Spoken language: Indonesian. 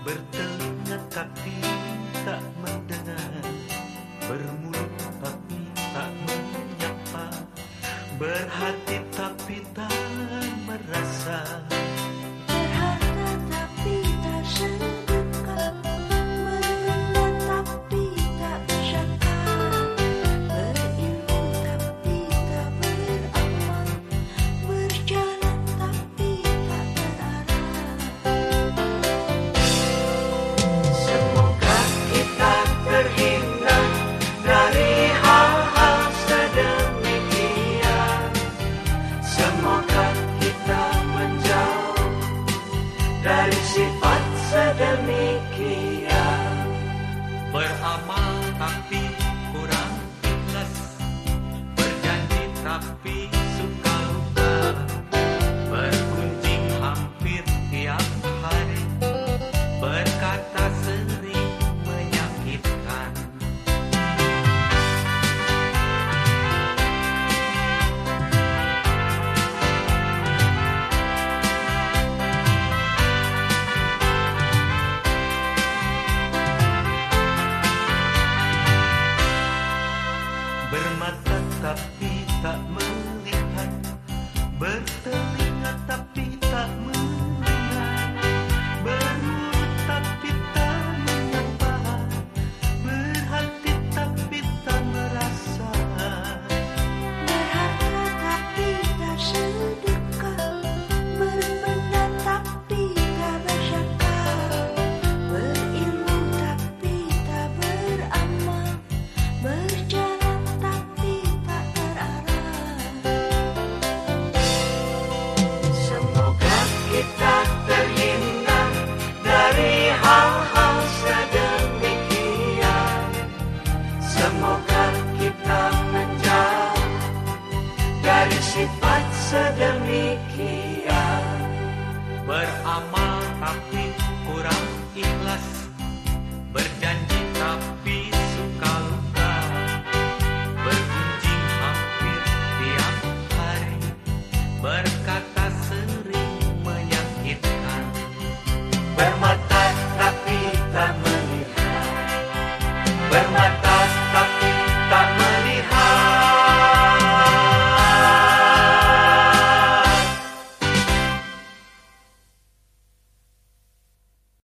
Bertelinga tapi tak mendengar. Bermulut tapi tak menyapa. Berhati tapi tak dari sifat sedemikian. Beramal tapi Bermata tapi tak melihat. Bertelinga dari sifat sedemikian. Beramal tapi kurang ikhlas Berjanji tapi suka lupa Bergunjing hampir tiap hari Berkata sering menyakitkan. Bermata tapi tak melihat. Bermata